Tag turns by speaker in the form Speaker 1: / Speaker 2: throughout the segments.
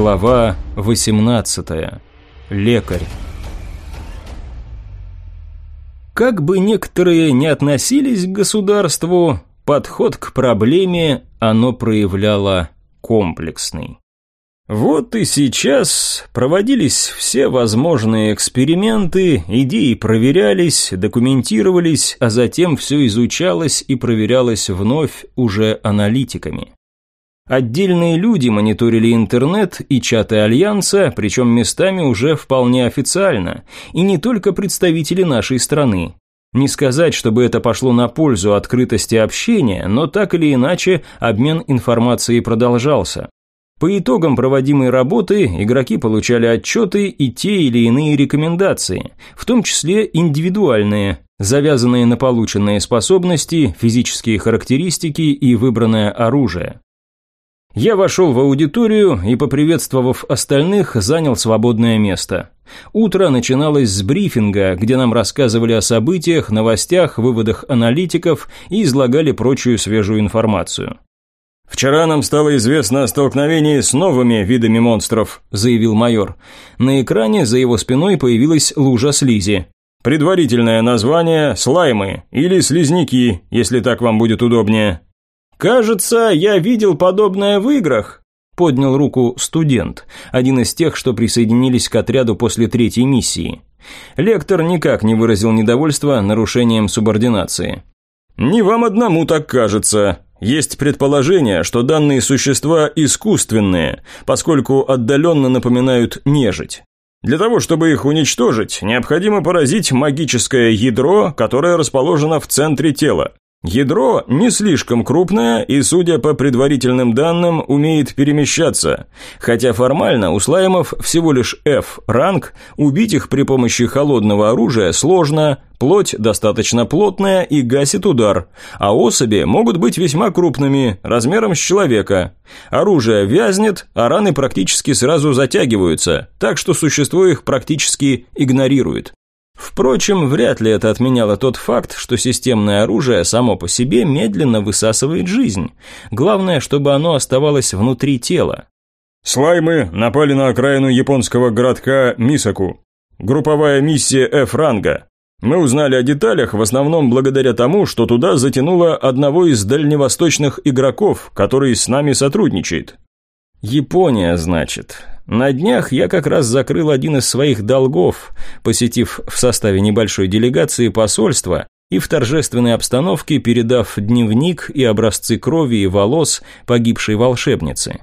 Speaker 1: Глава 18. Лекарь. Как бы некоторые не относились к государству, подход к проблеме оно проявляло комплексный. Вот и сейчас проводились все возможные эксперименты, идеи проверялись, документировались, а затем все изучалось и проверялось вновь уже аналитиками. Отдельные люди мониторили интернет и чаты Альянса, причем местами уже вполне официально, и не только представители нашей страны. Не сказать, чтобы это пошло на пользу открытости общения, но так или иначе обмен информацией продолжался. По итогам проводимой работы игроки получали отчеты и те или иные рекомендации, в том числе индивидуальные, завязанные на полученные способности, физические характеристики и выбранное оружие. Я вошел в аудиторию и, поприветствовав остальных, занял свободное место. Утро начиналось с брифинга, где нам рассказывали о событиях, новостях, выводах аналитиков и излагали прочую свежую информацию.
Speaker 2: «Вчера нам стало известно о столкновении с новыми видами монстров», – заявил майор. На экране за его спиной появилась лужа слизи. «Предварительное название – слаймы или слизняки, если так вам будет удобнее».
Speaker 1: «Кажется, я видел подобное в играх», – поднял руку студент, один из тех, что присоединились к отряду после третьей миссии. Лектор никак не выразил недовольства нарушением субординации.
Speaker 2: «Не вам одному так кажется. Есть предположение, что данные существа искусственные, поскольку отдаленно напоминают нежить. Для того, чтобы их уничтожить, необходимо поразить магическое ядро, которое расположено в центре тела. Ядро не слишком крупное и, судя по предварительным данным, умеет перемещаться. Хотя формально у слаймов всего лишь F-ранг, убить их при помощи холодного оружия сложно, плоть достаточно плотная и гасит удар, а особи могут быть весьма крупными, размером с человека. Оружие вязнет, а раны практически сразу затягиваются, так что существо их практически игнорирует. Впрочем, вряд ли это отменяло тот факт, что системное оружие само по себе медленно высасывает жизнь. Главное, чтобы оно оставалось внутри тела. Слаймы напали на окраину японского городка Мисаку. Групповая миссия F-ранга. Мы узнали о деталях в основном благодаря тому, что туда затянуло одного из дальневосточных игроков, который с нами сотрудничает.
Speaker 1: Япония, значит. На днях я как раз закрыл один из своих долгов, посетив в составе небольшой делегации посольство и в торжественной обстановке передав дневник и образцы крови и волос погибшей волшебницы.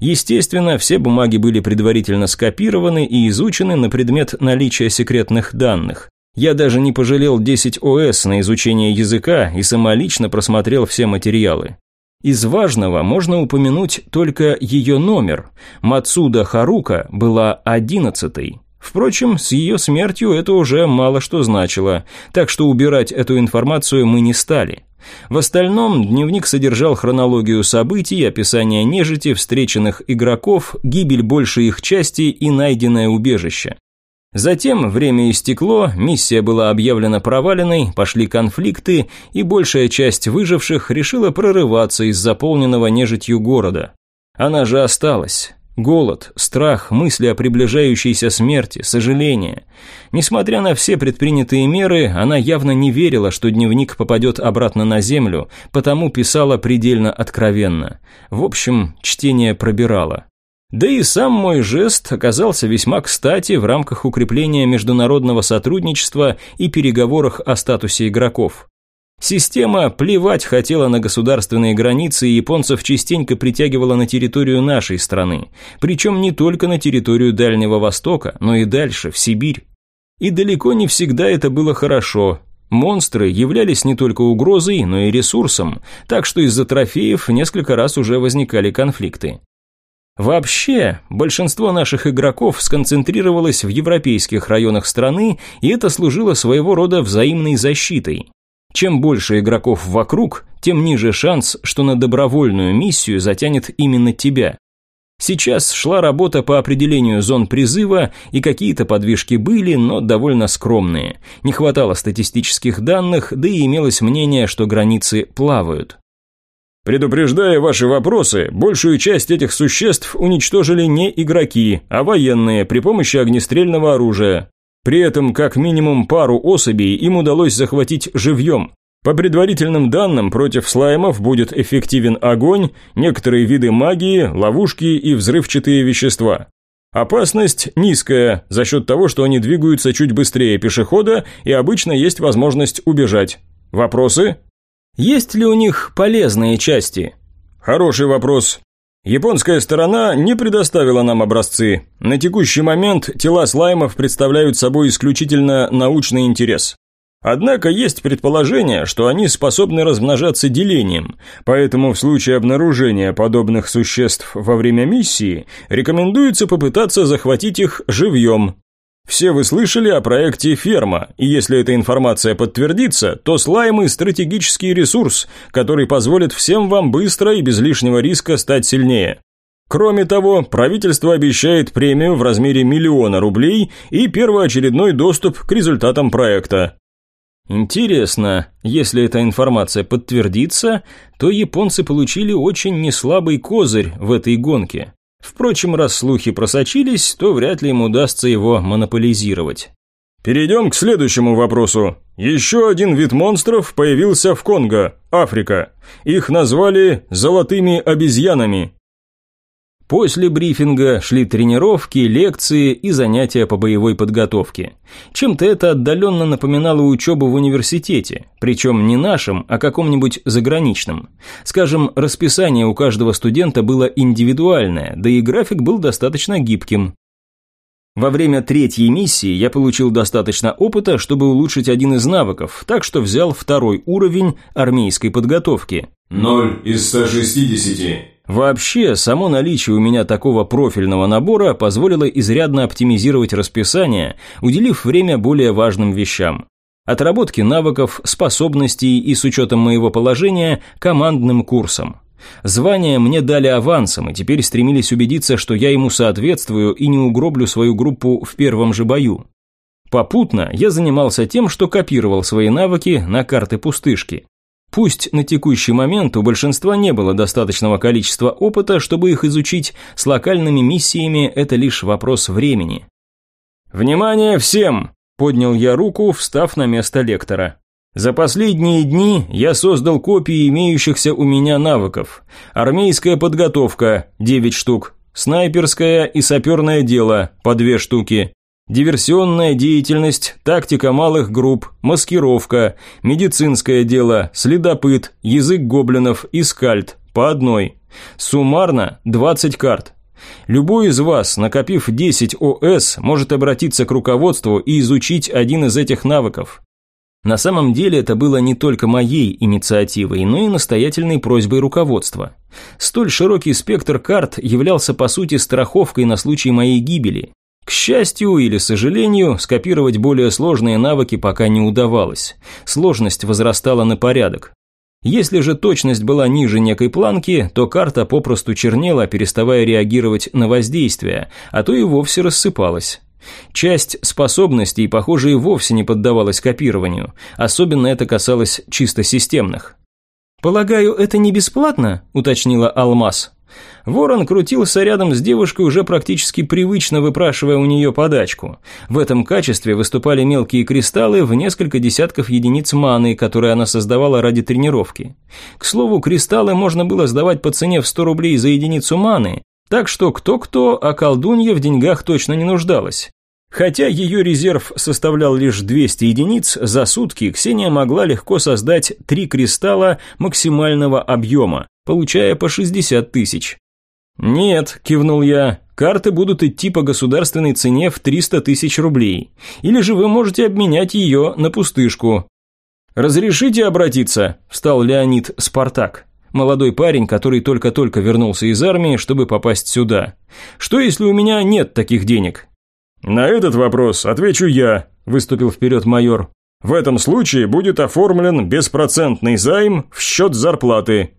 Speaker 1: Естественно, все бумаги были предварительно скопированы и изучены на предмет наличия секретных данных. Я даже не пожалел 10 ОС на изучение языка и самолично просмотрел все материалы. Из важного можно упомянуть только ее номер. Мацуда Харука была одиннадцатой. Впрочем, с ее смертью это уже мало что значило, так что убирать эту информацию мы не стали. В остальном дневник содержал хронологию событий, описание нежити, встреченных игроков, гибель большей их части и найденное убежище. Затем время истекло, миссия была объявлена проваленной, пошли конфликты, и большая часть выживших решила прорываться из заполненного нежитью города. Она же осталась. Голод, страх, мысли о приближающейся смерти, сожаление. Несмотря на все предпринятые меры, она явно не верила, что дневник попадет обратно на землю, потому писала предельно откровенно. В общем, чтение пробирало. Да и сам мой жест оказался весьма кстати в рамках укрепления международного сотрудничества и переговорах о статусе игроков. Система плевать хотела на государственные границы и японцев частенько притягивала на территорию нашей страны, причем не только на территорию Дальнего Востока, но и дальше, в Сибирь. И далеко не всегда это было хорошо. Монстры являлись не только угрозой, но и ресурсом, так что из-за трофеев несколько раз уже возникали конфликты. Вообще, большинство наших игроков сконцентрировалось в европейских районах страны, и это служило своего рода взаимной защитой. Чем больше игроков вокруг, тем ниже шанс, что на добровольную миссию затянет именно тебя. Сейчас шла работа по определению зон призыва, и какие-то подвижки были, но довольно скромные. Не хватало статистических данных, да и имелось мнение, что границы плавают.
Speaker 2: Предупреждая ваши вопросы, большую часть этих существ уничтожили не игроки, а военные при помощи огнестрельного оружия. При этом как минимум пару особей им удалось захватить живьем. По предварительным данным, против слаймов будет эффективен огонь, некоторые виды магии, ловушки и взрывчатые вещества. Опасность низкая за счет того, что они двигаются чуть быстрее пешехода и обычно есть возможность убежать. Вопросы?
Speaker 1: Есть ли у них полезные части?
Speaker 2: Хороший вопрос. Японская сторона не предоставила нам образцы. На текущий момент тела слаймов представляют собой исключительно научный интерес. Однако есть предположение, что они способны размножаться делением, поэтому в случае обнаружения подобных существ во время миссии рекомендуется попытаться захватить их живьем. Все вы слышали о проекте «Ферма», и если эта информация подтвердится, то слаймы – стратегический ресурс, который позволит всем вам быстро и без лишнего риска стать сильнее. Кроме того, правительство обещает премию в размере миллиона рублей и первоочередной доступ к результатам проекта.
Speaker 1: Интересно, если эта информация подтвердится, то японцы получили очень неслабый козырь в этой гонке. Впрочем, раз слухи просочились, то вряд ли им удастся его монополизировать.
Speaker 2: Перейдем к следующему вопросу. Еще один вид монстров появился в Конго, Африка. Их назвали «золотыми обезьянами».
Speaker 1: После брифинга шли тренировки, лекции и занятия по боевой подготовке. Чем-то это отдаленно напоминало учебу в университете, причем не нашем, а каком-нибудь заграничном. Скажем, расписание у каждого студента было индивидуальное, да и график был достаточно гибким. Во время третьей миссии я получил достаточно опыта, чтобы улучшить один из навыков, так что взял второй уровень армейской подготовки.
Speaker 2: 0 из 160.
Speaker 1: Вообще, само наличие у меня такого профильного набора позволило изрядно оптимизировать расписание, уделив время более важным вещам. Отработки навыков, способностей и с учетом моего положения командным курсом. Звание мне дали авансом и теперь стремились убедиться, что я ему соответствую и не угроблю свою группу в первом же бою. Попутно я занимался тем, что копировал свои навыки на карты пустышки. Пусть на текущий момент у большинства не было достаточного количества опыта, чтобы их изучить, с локальными миссиями это лишь вопрос времени. «Внимание всем!» – поднял я руку, встав на место лектора. За последние дни я создал копии имеющихся у меня навыков. Армейская подготовка – 9 штук, снайперское и саперное дело – по 2 штуки, Диверсионная деятельность, тактика малых групп, маскировка, медицинское дело, следопыт, язык гоблинов и скальд по одной. Суммарно 20 карт. Любой из вас, накопив 10 ОС, может обратиться к руководству и изучить один из этих навыков. На самом деле это было не только моей инициативой, но и настоятельной просьбой руководства. Столь широкий спектр карт являлся по сути страховкой на случай моей гибели. К счастью или сожалению, скопировать более сложные навыки пока не удавалось. Сложность возрастала на порядок. Если же точность была ниже некой планки, то карта попросту чернела, переставая реагировать на воздействие, а то и вовсе рассыпалась. Часть способностей, похоже, и вовсе не поддавалась копированию, особенно это касалось чисто системных. «Полагаю, это не бесплатно?» – уточнила Алмаз. Ворон крутился рядом с девушкой, уже практически привычно выпрашивая у нее подачку. В этом качестве выступали мелкие кристаллы в несколько десятков единиц маны, которые она создавала ради тренировки. К слову, кристаллы можно было сдавать по цене в 100 рублей за единицу маны, так что кто-кто, а колдунья в деньгах точно не нуждалась. Хотя ее резерв составлял лишь 200 единиц, за сутки Ксения могла легко создать три кристалла максимального объема, получая по 60 тысяч. «Нет», – кивнул я, – «карты будут идти по государственной цене в 300 тысяч рублей. Или же вы можете обменять ее на пустышку». «Разрешите обратиться?» – встал Леонид Спартак. Молодой парень, который только-только вернулся из армии, чтобы попасть сюда. «Что, если у меня нет таких денег?
Speaker 2: «На этот вопрос отвечу я», – выступил вперед майор. «В этом случае будет оформлен беспроцентный займ в счет зарплаты».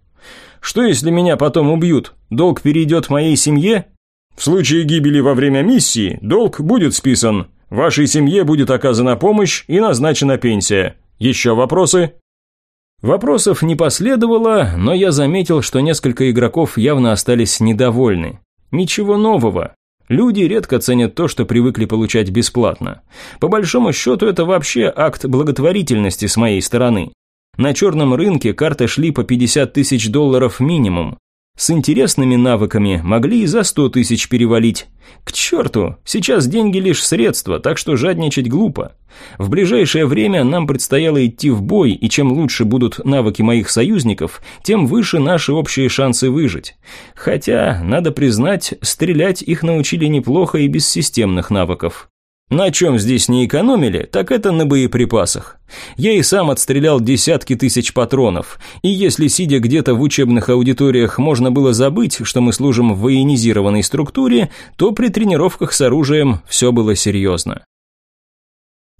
Speaker 1: «Что, если меня потом убьют? Долг перейдет моей семье?»
Speaker 2: «В случае гибели во время миссии долг будет списан. Вашей семье будет оказана помощь и назначена пенсия. Еще вопросы?»
Speaker 1: Вопросов не последовало, но я заметил, что несколько игроков явно остались недовольны. Ничего нового. Люди редко ценят то, что привыкли получать бесплатно. По большому счету, это вообще акт благотворительности с моей стороны. На черном рынке карты шли по 50 тысяч долларов минимум. С интересными навыками могли и за 100 тысяч перевалить. К черту, сейчас деньги лишь средства, так что жадничать глупо. В ближайшее время нам предстояло идти в бой, и чем лучше будут навыки моих союзников, тем выше наши общие шансы выжить. Хотя, надо признать, стрелять их научили неплохо и без системных навыков. На чем здесь не экономили, так это на боеприпасах. Я и сам отстрелял десятки тысяч патронов, и если сидя где-то в учебных аудиториях можно было забыть, что мы служим в военизированной структуре, то при тренировках с оружием все было серьезно.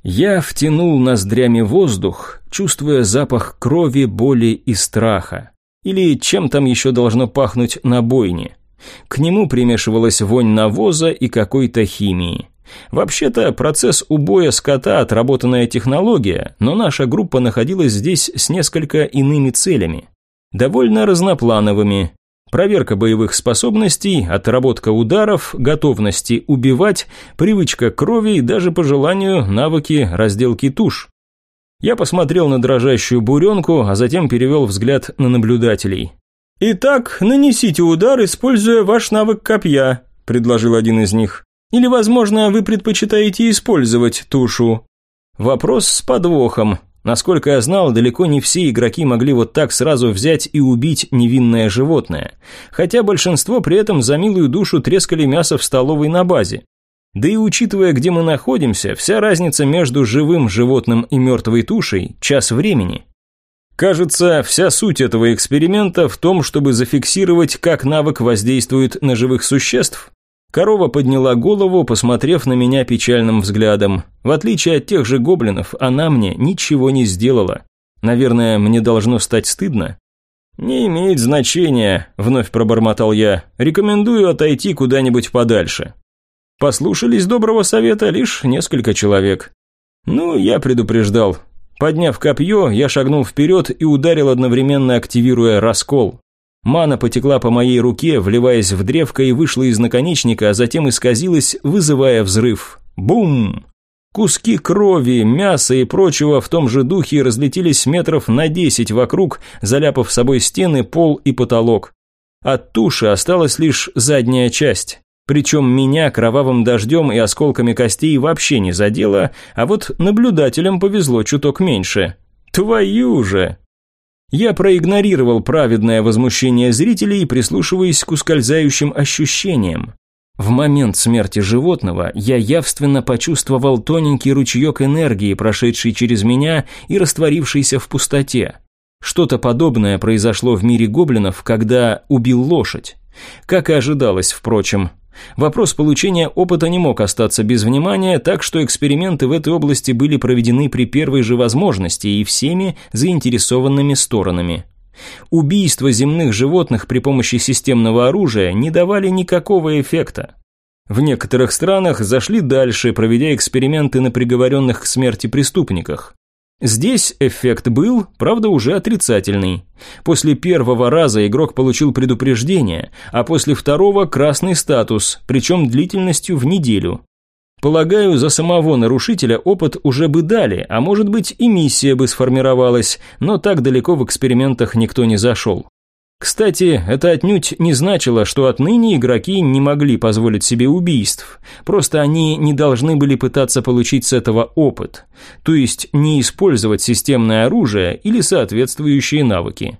Speaker 1: Я втянул ноздрями воздух, чувствуя запах крови, боли и страха. Или чем там еще должно пахнуть на бойне. К нему примешивалась вонь навоза и какой-то химии. Вообще-то процесс убоя скота – отработанная технология, но наша группа находилась здесь с несколько иными целями. Довольно разноплановыми. Проверка боевых способностей, отработка ударов, готовности убивать, привычка крови и даже по желанию навыки разделки туш. Я посмотрел на дрожащую буренку, а затем перевел взгляд на наблюдателей. «Итак, нанесите удар, используя ваш навык копья», – предложил один из них. Или, возможно, вы предпочитаете использовать тушу? Вопрос с подвохом. Насколько я знал, далеко не все игроки могли вот так сразу взять и убить невинное животное. Хотя большинство при этом за милую душу трескали мясо в столовой на базе. Да и учитывая, где мы находимся, вся разница между живым животным и мертвой тушей – час времени. Кажется, вся суть этого эксперимента в том, чтобы зафиксировать, как навык воздействует на живых существ, Корова подняла голову, посмотрев на меня печальным взглядом. В отличие от тех же гоблинов, она мне ничего не сделала. Наверное, мне должно стать стыдно. «Не имеет значения», – вновь пробормотал я. «Рекомендую отойти куда-нибудь подальше». Послушались доброго совета лишь несколько человек. Ну, я предупреждал. Подняв копье, я шагнул вперед и ударил одновременно, активируя раскол. Мана потекла по моей руке, вливаясь в древко и вышла из наконечника, а затем исказилась, вызывая взрыв. Бум! Куски крови, мяса и прочего в том же духе разлетелись метров на десять вокруг, заляпав собой стены, пол и потолок. От туши осталась лишь задняя часть. Причем меня кровавым дождем и осколками костей вообще не задело, а вот наблюдателям повезло чуток меньше. Твою же! Я проигнорировал праведное возмущение зрителей, прислушиваясь к ускользающим ощущениям. В момент смерти животного я явственно почувствовал тоненький ручеек энергии, прошедший через меня и растворившийся в пустоте. Что-то подобное произошло в мире гоблинов, когда убил лошадь. Как и ожидалось, впрочем. Вопрос получения опыта не мог остаться без внимания, так что эксперименты в этой области были проведены при первой же возможности и всеми заинтересованными сторонами. Убийства земных животных при помощи системного оружия не давали никакого эффекта. В некоторых странах зашли дальше, проведя эксперименты на приговоренных к смерти преступниках. Здесь эффект был, правда, уже отрицательный. После первого раза игрок получил предупреждение, а после второго – красный статус, причем длительностью в неделю. Полагаю, за самого нарушителя опыт уже бы дали, а может быть и миссия бы сформировалась, но так далеко в экспериментах никто не зашел. Кстати, это отнюдь не значило, что отныне игроки не могли позволить себе убийств. Просто они не должны были пытаться получить с этого опыт. То есть не использовать системное оружие или соответствующие навыки.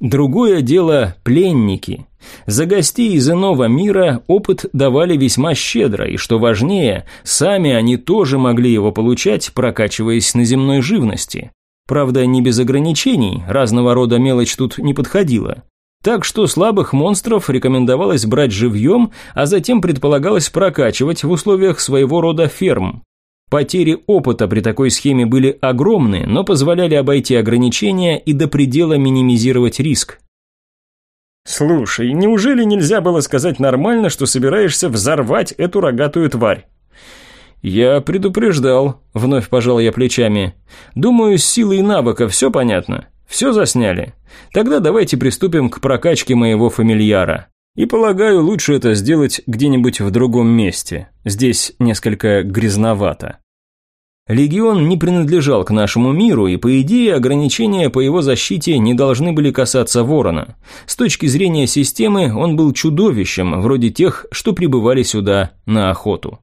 Speaker 1: Другое дело – пленники. За гостей из иного мира опыт давали весьма щедро, и что важнее, сами они тоже могли его получать, прокачиваясь на земной живности. Правда, не без ограничений, разного рода мелочь тут не подходила. Так что слабых монстров рекомендовалось брать живьем, а затем предполагалось прокачивать в условиях своего рода ферм. Потери опыта при такой схеме были огромны, но позволяли обойти ограничения и до предела минимизировать риск. «Слушай, неужели нельзя было сказать нормально, что собираешься взорвать эту рогатую тварь?» «Я предупреждал», – вновь пожал я плечами. «Думаю, с силой навыка все понятно. Все засняли? Тогда давайте приступим к прокачке моего фамильяра. И полагаю, лучше это сделать где-нибудь в другом месте. Здесь несколько грязновато. Легион не принадлежал к нашему миру, и по идее ограничения по его защите не должны были касаться Ворона. С точки зрения системы он был чудовищем, вроде тех, что прибывали сюда на охоту.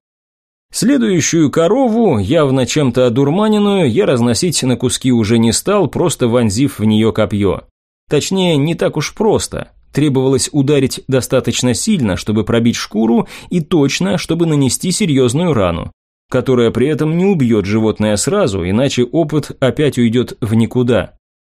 Speaker 1: Следующую корову, явно чем-то одурманенную, я разносить на куски уже не стал, просто вонзив в нее копье. Точнее, не так уж просто. Требовалось ударить достаточно сильно, чтобы пробить шкуру, и точно, чтобы нанести серьезную рану, которая при этом не убьет животное сразу, иначе опыт опять уйдет в никуда.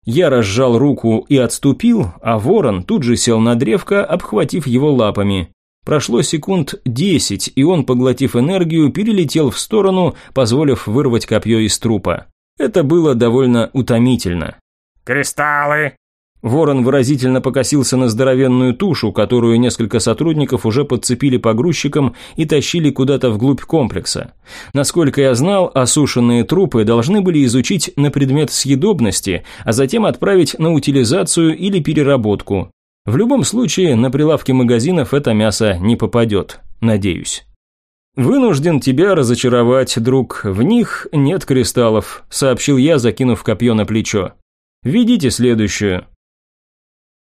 Speaker 1: Я разжал руку и отступил, а ворон тут же сел на древко, обхватив его лапами. Прошло секунд десять, и он, поглотив энергию, перелетел в сторону, позволив вырвать копье из трупа. Это было довольно утомительно.
Speaker 3: «Кристаллы!»
Speaker 1: Ворон выразительно покосился на здоровенную тушу, которую несколько сотрудников уже подцепили погрузчикам и тащили куда-то вглубь комплекса. Насколько я знал, осушенные трупы должны были изучить на предмет съедобности, а затем отправить на утилизацию или переработку. В любом случае, на прилавке магазинов это мясо не попадет, надеюсь. «Вынужден тебя разочаровать, друг, в них нет кристаллов», сообщил я, закинув копье на плечо. «Ведите следующую».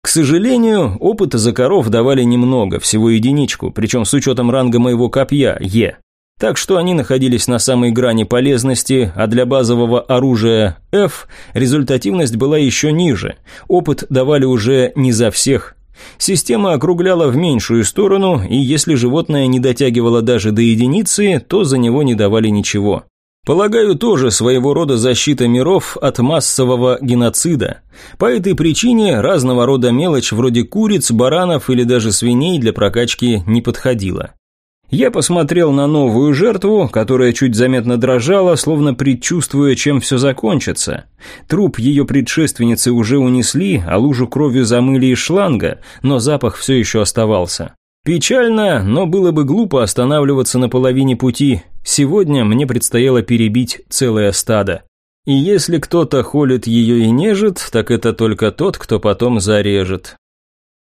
Speaker 1: К сожалению, опыта за коров давали немного, всего единичку, причем с учетом ранга моего копья, Е. Так что они находились на самой грани полезности, а для базового оружия F результативность была еще ниже. Опыт давали уже не за всех. Система округляла в меньшую сторону, и если животное не дотягивало даже до единицы, то за него не давали ничего. Полагаю, тоже своего рода защита миров от массового геноцида. По этой причине разного рода мелочь вроде куриц, баранов или даже свиней для прокачки не подходила. Я посмотрел на новую жертву, которая чуть заметно дрожала, словно предчувствуя, чем все закончится. Труп ее предшественницы уже унесли, а лужу крови замыли из шланга, но запах все еще оставался. Печально, но было бы глупо останавливаться на половине пути. Сегодня мне предстояло перебить целое стадо. И если кто-то холит ее и нежит, так это только тот, кто потом зарежет.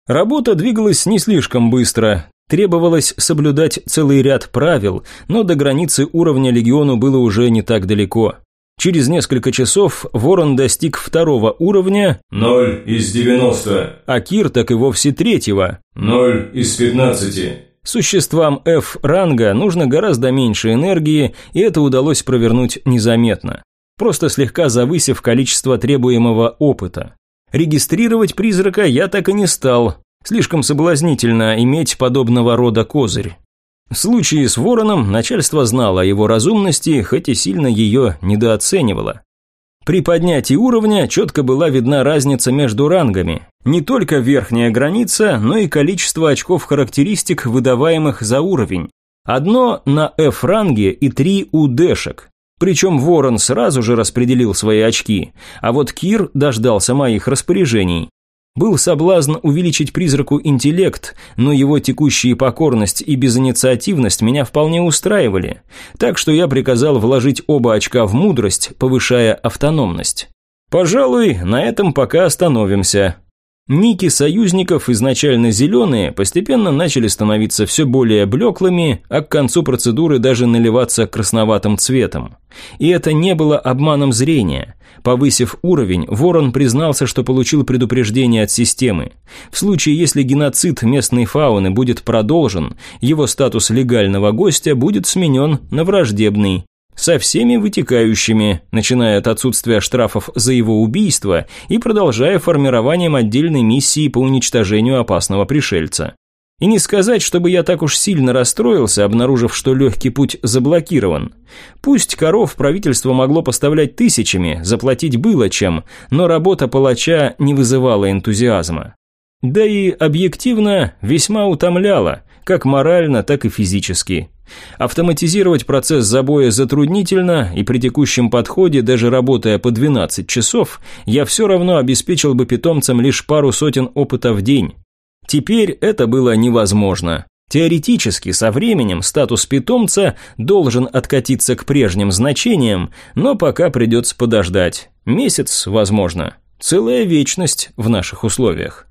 Speaker 1: Работа двигалась не слишком быстро. Требовалось соблюдать целый ряд правил, но до границы уровня легиону было уже не так далеко. Через несколько часов Ворон достиг второго уровня
Speaker 2: 0 из 90,
Speaker 1: а Кир так и вовсе третьего
Speaker 2: 0 из 15.
Speaker 1: Существам F-ранга нужно гораздо меньше энергии, и это удалось провернуть незаметно, просто слегка завысив количество требуемого опыта. Регистрировать призрака я так и не стал, слишком соблазнительно иметь подобного рода козырь. В случае с Вороном начальство знало о его разумности, хоть и сильно ее недооценивало. При поднятии уровня четко была видна разница между рангами. Не только верхняя граница, но и количество очков характеристик, выдаваемых за уровень. Одно на F-ранге и три у дэшек. Причем Ворон сразу же распределил свои очки, а вот Кир дождался моих распоряжений. Был соблазн увеличить призраку интеллект, но его текущие покорность и безинициативность меня вполне устраивали, так что я приказал вложить оба очка в мудрость, повышая автономность. Пожалуй, на этом пока остановимся. Ники союзников, изначально зеленые, постепенно начали становиться все более блеклыми, а к концу процедуры даже наливаться красноватым цветом. И это не было обманом зрения. Повысив уровень, Ворон признался, что получил предупреждение от системы. В случае, если геноцид местной фауны будет продолжен, его статус легального гостя будет сменен на враждебный со всеми вытекающими, начиная от отсутствия штрафов за его убийство и продолжая формированием отдельной миссии по уничтожению опасного пришельца. И не сказать, чтобы я так уж сильно расстроился, обнаружив, что легкий путь заблокирован. Пусть коров правительство могло поставлять тысячами, заплатить было чем, но работа палача не вызывала энтузиазма. Да и объективно весьма утомляла, как морально, так и физически. Автоматизировать процесс забоя затруднительно, и при текущем подходе, даже работая по 12 часов, я все равно обеспечил бы питомцам лишь пару сотен опыта в день. Теперь это было невозможно. Теоретически, со временем статус питомца должен откатиться к прежним значениям, но пока придется подождать. Месяц, возможно. Целая вечность в наших условиях.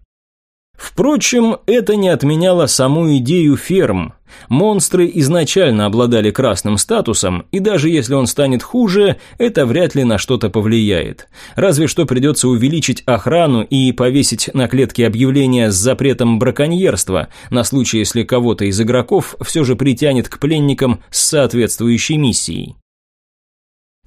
Speaker 1: Впрочем, это не отменяло саму идею ферм. Монстры изначально обладали красным статусом, и даже если он станет хуже, это вряд ли на что-то повлияет. Разве что придется увеличить охрану и повесить на клетке объявление с запретом браконьерства, на случай, если кого-то из игроков все же притянет к пленникам с соответствующей миссией.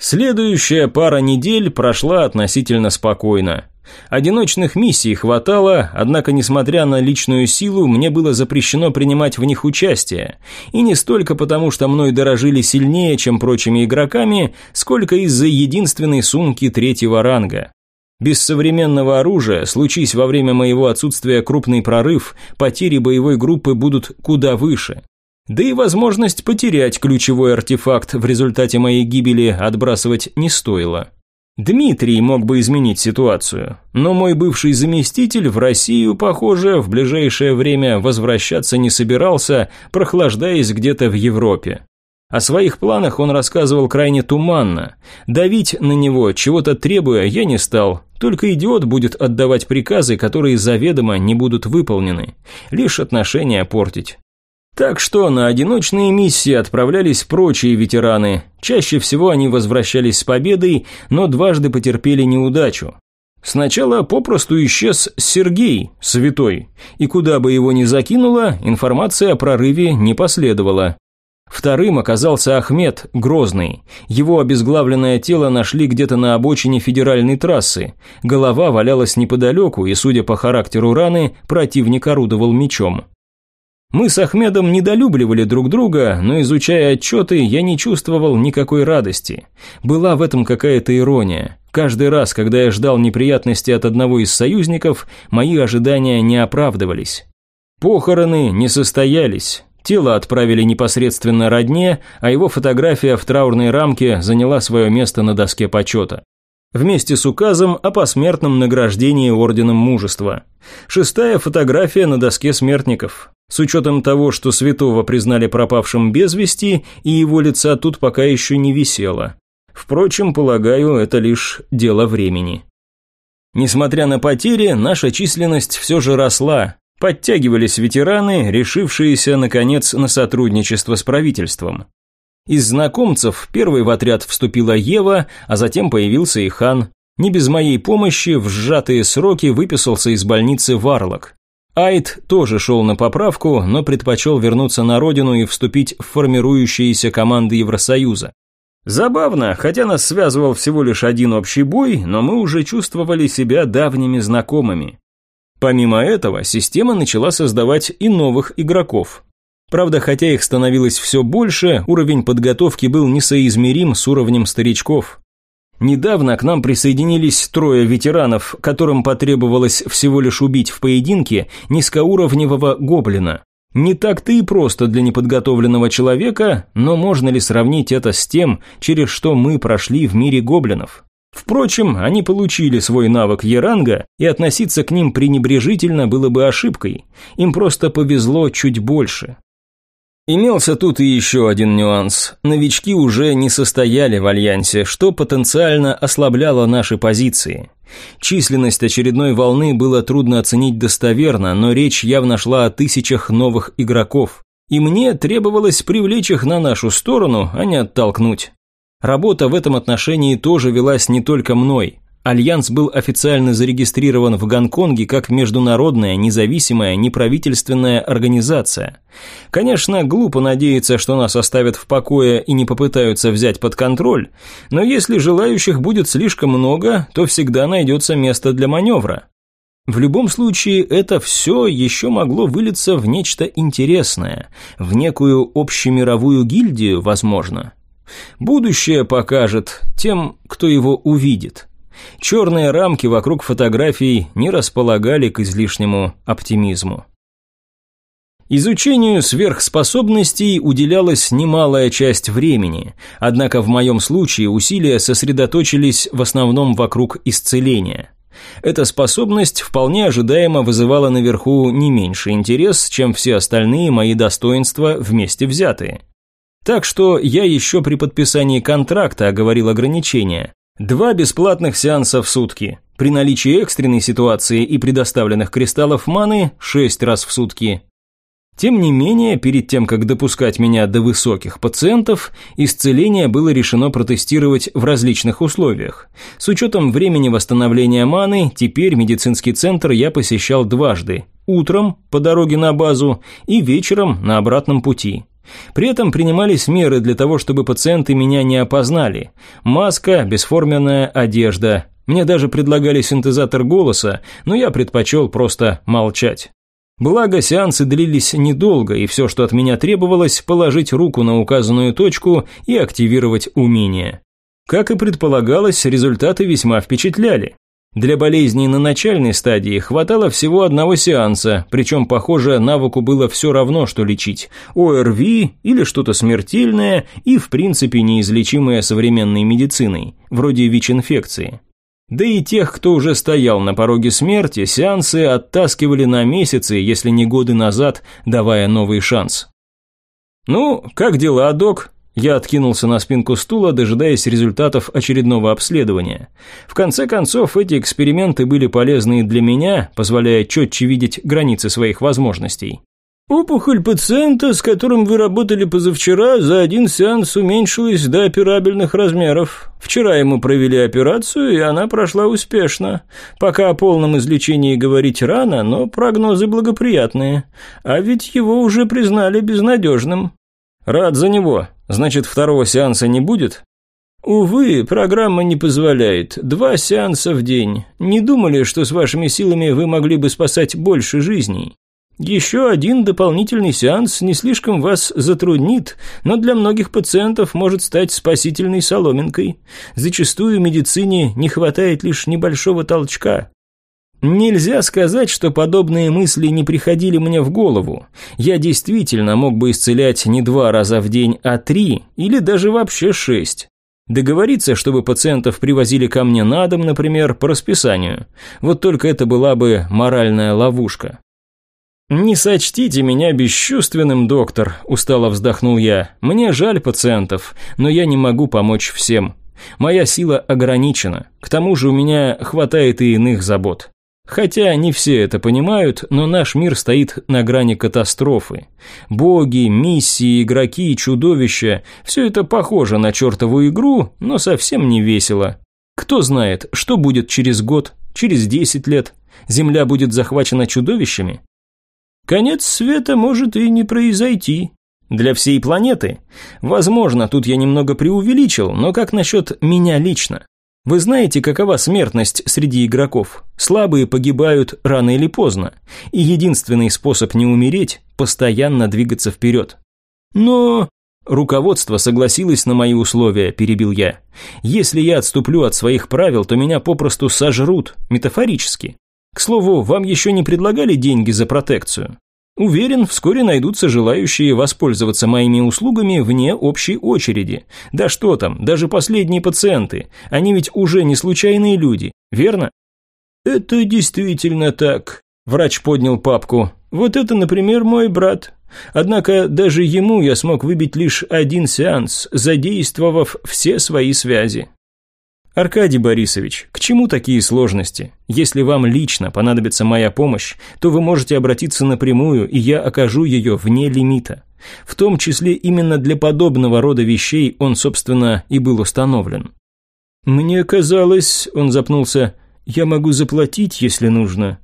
Speaker 1: Следующая пара недель прошла относительно спокойно. Одиночных миссий хватало, однако, несмотря на личную силу, мне было запрещено принимать в них участие. И не столько потому, что мной дорожили сильнее, чем прочими игроками, сколько из-за единственной сумки третьего ранга. Без современного оружия, случись во время моего отсутствия крупный прорыв, потери боевой группы будут куда выше. Да и возможность потерять ключевой артефакт в результате моей гибели отбрасывать не стоило. Дмитрий мог бы изменить ситуацию, но мой бывший заместитель в Россию, похоже, в ближайшее время возвращаться не собирался, прохлаждаясь где-то в Европе. О своих планах он рассказывал крайне туманно. Давить на него, чего-то требуя, я не стал. Только идиот будет отдавать приказы, которые заведомо не будут выполнены. Лишь отношения портить. Так что на одиночные миссии отправлялись прочие ветераны. Чаще всего они возвращались с победой, но дважды потерпели неудачу. Сначала попросту исчез Сергей, святой, и куда бы его ни закинуло, информация о прорыве не последовала. Вторым оказался Ахмед, Грозный. Его обезглавленное тело нашли где-то на обочине федеральной трассы. Голова валялась неподалеку, и, судя по характеру раны, противник орудовал мечом. Мы с Ахмедом недолюбливали друг друга, но изучая отчеты, я не чувствовал никакой радости. Была в этом какая-то ирония. Каждый раз, когда я ждал неприятности от одного из союзников, мои ожидания не оправдывались. Похороны не состоялись. Тело отправили непосредственно родне, а его фотография в траурной рамке заняла свое место на доске почета вместе с указом о посмертном награждении Орденом Мужества. Шестая фотография на доске смертников. С учетом того, что святого признали пропавшим без вести, и его лица тут пока еще не висело. Впрочем, полагаю, это лишь дело времени. Несмотря на потери, наша численность все же росла. Подтягивались ветераны, решившиеся, наконец, на сотрудничество с правительством. Из знакомцев первой в отряд вступила Ева, а затем появился и Хан. Не без моей помощи в сжатые сроки выписался из больницы Варлок. Айд тоже шел на поправку, но предпочел вернуться на родину и вступить в формирующиеся команды Евросоюза. Забавно, хотя нас связывал всего лишь один общий бой, но мы уже чувствовали себя давними знакомыми. Помимо этого, система начала создавать и новых игроков. Правда, хотя их становилось все больше, уровень подготовки был несоизмерим с уровнем старичков. Недавно к нам присоединились трое ветеранов, которым потребовалось всего лишь убить в поединке низкоуровневого гоблина. Не так-то и просто для неподготовленного человека, но можно ли сравнить это с тем, через что мы прошли в мире гоблинов? Впрочем, они получили свой навык Еранга, и относиться к ним пренебрежительно было бы ошибкой. Им просто повезло чуть больше. Имелся тут и еще один нюанс. Новички уже не состояли в альянсе, что потенциально ослабляло наши позиции. Численность очередной волны было трудно оценить достоверно, но речь явно шла о тысячах новых игроков. И мне требовалось привлечь их на нашу сторону, а не оттолкнуть. Работа в этом отношении тоже велась не только мной. Альянс был официально зарегистрирован в Гонконге как международная, независимая, неправительственная организация. Конечно, глупо надеяться, что нас оставят в покое и не попытаются взять под контроль, но если желающих будет слишком много, то всегда найдется место для маневра. В любом случае, это все еще могло вылиться в нечто интересное, в некую общемировую гильдию, возможно. Будущее покажет тем, кто его увидит. Черные рамки вокруг фотографий не располагали к излишнему оптимизму. Изучению сверхспособностей уделялась немалая часть времени, однако в моем случае усилия сосредоточились в основном вокруг исцеления. Эта способность вполне ожидаемо вызывала наверху не меньший интерес, чем все остальные мои достоинства вместе взятые. Так что я еще при подписании контракта оговорил ограничения. Два бесплатных сеанса в сутки. При наличии экстренной ситуации и предоставленных кристаллов маны – шесть раз в сутки. Тем не менее, перед тем, как допускать меня до высоких пациентов, исцеление было решено протестировать в различных условиях. С учетом времени восстановления маны, теперь медицинский центр я посещал дважды – утром по дороге на базу и вечером на обратном пути. При этом принимались меры для того, чтобы пациенты меня не опознали. Маска, бесформенная одежда. Мне даже предлагали синтезатор голоса, но я предпочел просто молчать. Благо, сеансы длились недолго, и все, что от меня требовалось, положить руку на указанную точку и активировать умение. Как и предполагалось, результаты весьма впечатляли. Для болезней на начальной стадии хватало всего одного сеанса, причем, похоже, навыку было все равно, что лечить – ОРВИ или что-то смертельное и, в принципе, неизлечимое современной медициной, вроде ВИЧ-инфекции. Да и тех, кто уже стоял на пороге смерти, сеансы оттаскивали на месяцы, если не годы назад, давая новый шанс. «Ну, как дела, док?» Я откинулся на спинку стула, дожидаясь результатов очередного обследования. В конце концов, эти эксперименты были полезны и для меня, позволяя четче видеть границы своих возможностей. Опухоль пациента, с которым вы работали позавчера, за один сеанс уменьшилась до операбельных размеров. Вчера ему провели операцию, и она прошла успешно. Пока о полном излечении говорить рано, но прогнозы благоприятные. А ведь его уже признали безнадежным. Рад за него. Значит, второго сеанса не будет? Увы, программа не позволяет. Два сеанса в день. Не думали, что с вашими силами вы могли бы спасать больше жизней? Еще один дополнительный сеанс не слишком вас затруднит, но для многих пациентов может стать спасительной соломинкой. Зачастую медицине не хватает лишь небольшого толчка. Нельзя сказать, что подобные мысли не приходили мне в голову. Я действительно мог бы исцелять не два раза в день, а три или даже вообще шесть. Договориться, чтобы пациентов привозили ко мне на дом, например, по расписанию. Вот только это была бы моральная ловушка. «Не сочтите меня бесчувственным, доктор», – устало вздохнул я. «Мне жаль пациентов, но я не могу помочь всем. Моя сила ограничена. К тому же у меня хватает и иных забот. Хотя не все это понимают, но наш мир стоит на грани катастрофы. Боги, миссии, игроки чудовища – все это похоже на чертову игру, но совсем не весело. Кто знает, что будет через год, через десять лет? Земля будет захвачена чудовищами? Конец света может и не произойти. Для всей планеты. Возможно, тут я немного преувеличил, но как насчет меня лично? Вы знаете, какова смертность среди игроков? Слабые погибают рано или поздно, и единственный способ не умереть – постоянно двигаться вперед. Но руководство согласилось на мои условия, перебил я. Если я отступлю от своих правил, то меня попросту сожрут, метафорически. К слову, вам еще не предлагали деньги за протекцию? Уверен, вскоре найдутся желающие воспользоваться моими услугами вне общей очереди. Да что там, даже последние пациенты. Они ведь уже не случайные люди, верно? Это действительно так. Врач поднял папку. Вот это, например, мой брат. Однако даже ему я смог выбить лишь один сеанс, задействовав все свои связи. Аркадий Борисович, к чему такие сложности? Если вам лично понадобится моя помощь, то вы можете обратиться напрямую, и я окажу ее вне лимита. В том числе именно для подобного рода вещей он, собственно, и был установлен. Мне казалось, он запнулся, я могу заплатить, если нужно.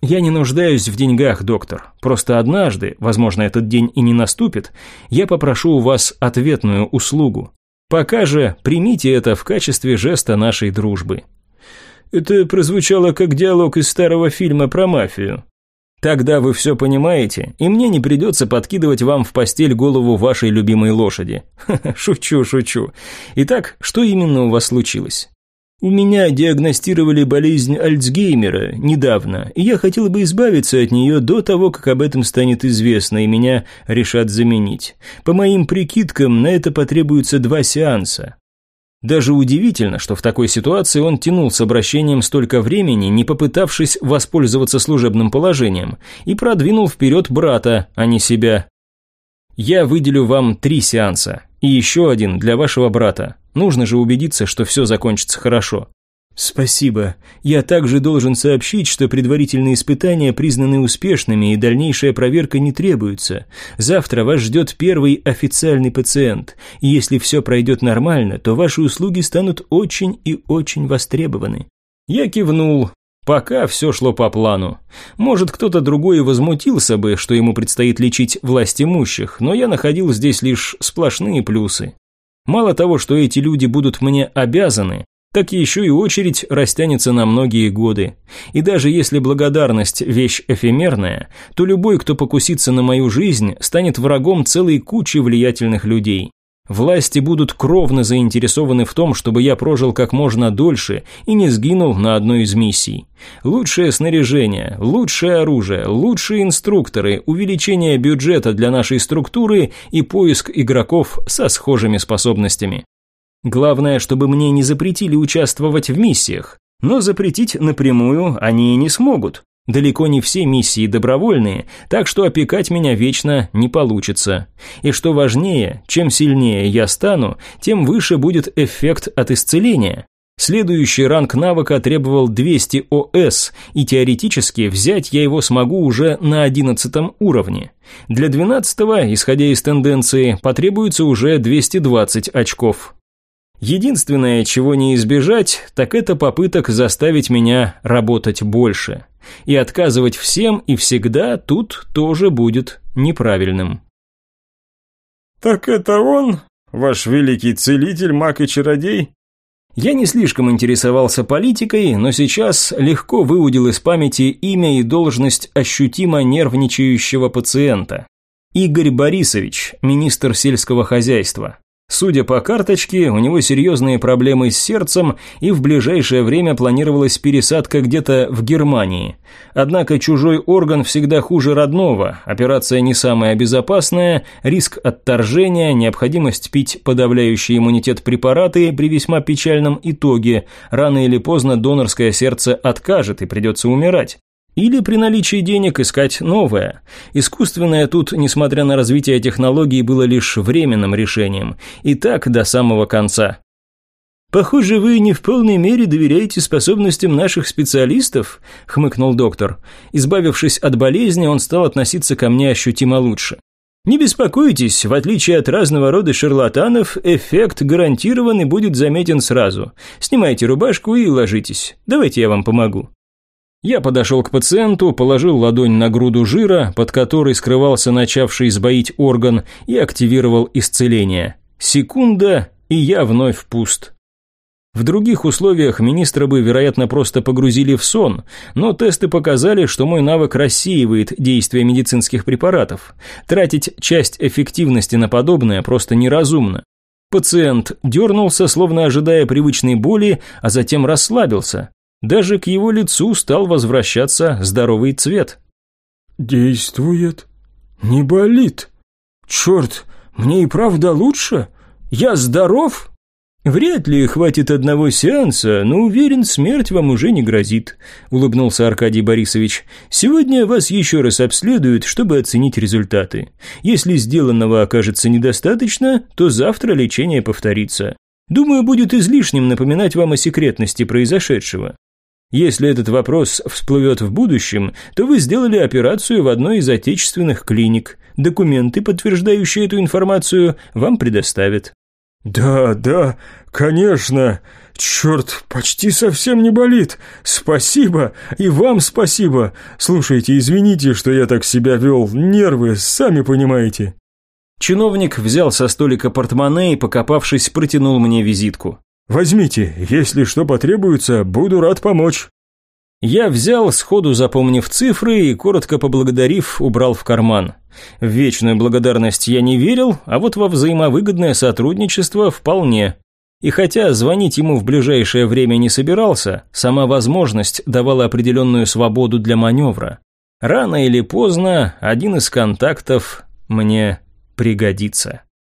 Speaker 1: Я не нуждаюсь в деньгах, доктор. Просто однажды, возможно, этот день и не наступит, я попрошу у вас ответную услугу. Пока же примите это в качестве жеста нашей дружбы. Это прозвучало как диалог из старого фильма про мафию. Тогда вы все понимаете, и мне не придется подкидывать вам в постель голову вашей любимой лошади. Шучу, шучу. Итак, что именно у вас случилось? У меня диагностировали болезнь Альцгеймера недавно, и я хотел бы избавиться от нее до того, как об этом станет известно и меня решат заменить. По моим прикидкам, на это потребуется два сеанса. Даже удивительно, что в такой ситуации он тянул с обращением столько времени, не попытавшись воспользоваться служебным положением, и продвинул вперед брата, а не себя. Я выделю вам три сеанса, и еще один для вашего брата. Нужно же убедиться, что все закончится хорошо.
Speaker 3: «Спасибо. Я также должен сообщить, что предварительные испытания признаны успешными и дальнейшая проверка не требуется. Завтра вас ждет первый официальный пациент, и если все пройдет нормально, то ваши услуги станут очень и очень востребованы».
Speaker 1: Я кивнул. Пока все шло по плану. Может, кто-то другой возмутился бы, что ему предстоит лечить власть имущих, но я находил здесь лишь сплошные плюсы. Мало того, что эти люди будут мне обязаны, так еще и очередь растянется на многие годы. И даже если благодарность – вещь эфемерная, то любой, кто покусится на мою жизнь, станет врагом целой кучи влиятельных людей. Власти будут кровно заинтересованы в том, чтобы я прожил как можно дольше и не сгинул на одной из миссий. Лучшее снаряжение, лучшее оружие, лучшие инструкторы, увеличение бюджета для нашей структуры и поиск игроков со схожими способностями. Главное, чтобы мне не запретили участвовать в миссиях. Но запретить напрямую они не смогут. Далеко не все миссии добровольные, так что опекать меня вечно не получится. И что важнее, чем сильнее я стану, тем выше будет эффект от исцеления. Следующий ранг навыка требовал 200 ОС, и теоретически взять я его смогу уже на 11 уровне. Для 12 исходя из тенденции, потребуется уже 220 очков. Единственное, чего не избежать, так это попыток заставить меня работать больше. И отказывать всем и всегда тут тоже будет неправильным.
Speaker 2: «Так это он, ваш великий целитель, маг и чародей?»
Speaker 1: Я не слишком интересовался политикой, но сейчас легко выудил из памяти имя и должность ощутимо нервничающего пациента. Игорь Борисович, министр сельского хозяйства. Судя по карточке, у него серьезные проблемы с сердцем, и в ближайшее время планировалась пересадка где-то в Германии. Однако чужой орган всегда хуже родного, операция не самая безопасная, риск отторжения, необходимость пить подавляющий иммунитет препараты при весьма печальном итоге. Рано или поздно донорское сердце откажет и придется умирать. Или при наличии денег искать новое. Искусственное тут, несмотря на развитие технологий, было лишь временным решением. И так до самого конца.
Speaker 3: «Похоже, вы не в полной мере доверяете способностям наших специалистов», – хмыкнул доктор. Избавившись от болезни, он стал относиться ко мне ощутимо лучше. «Не беспокойтесь, в отличие от разного рода шарлатанов, эффект гарантирован и будет заметен сразу. Снимайте рубашку и ложитесь. Давайте я вам помогу».
Speaker 1: Я подошел к пациенту, положил ладонь на груду жира, под которой скрывался начавший сбоить орган, и активировал исцеление. Секунда, и я вновь пуст. В других условиях министра бы, вероятно, просто погрузили в сон, но тесты показали, что мой навык рассеивает действие медицинских препаратов. Тратить часть эффективности на подобное просто неразумно. Пациент дернулся, словно ожидая привычной боли, а затем расслабился. Даже к его лицу стал возвращаться здоровый цвет.
Speaker 2: «Действует. Не болит. Черт, мне и правда лучше? Я здоров?»
Speaker 3: «Вряд ли хватит одного сеанса, но уверен, смерть вам уже не грозит», – улыбнулся Аркадий Борисович. «Сегодня вас еще раз обследуют, чтобы оценить результаты. Если сделанного окажется недостаточно, то завтра лечение повторится. Думаю, будет излишним напоминать вам о секретности произошедшего. Если этот вопрос всплывет в будущем, то вы сделали операцию в одной из отечественных клиник. Документы, подтверждающие эту информацию, вам предоставят».
Speaker 2: «Да, да, конечно. Черт, почти совсем не болит. Спасибо, и вам спасибо. Слушайте, извините, что я так себя вел. Нервы, сами понимаете».
Speaker 1: Чиновник взял со столика портмоне и, покопавшись, протянул мне визитку.
Speaker 2: Возьмите, если что потребуется, буду рад помочь».
Speaker 1: Я взял, сходу запомнив цифры и, коротко поблагодарив, убрал в карман. В вечную благодарность я не верил, а вот во взаимовыгодное сотрудничество вполне. И хотя звонить ему в ближайшее время не собирался, сама возможность давала определенную свободу для маневра. Рано или поздно один из контактов мне пригодится.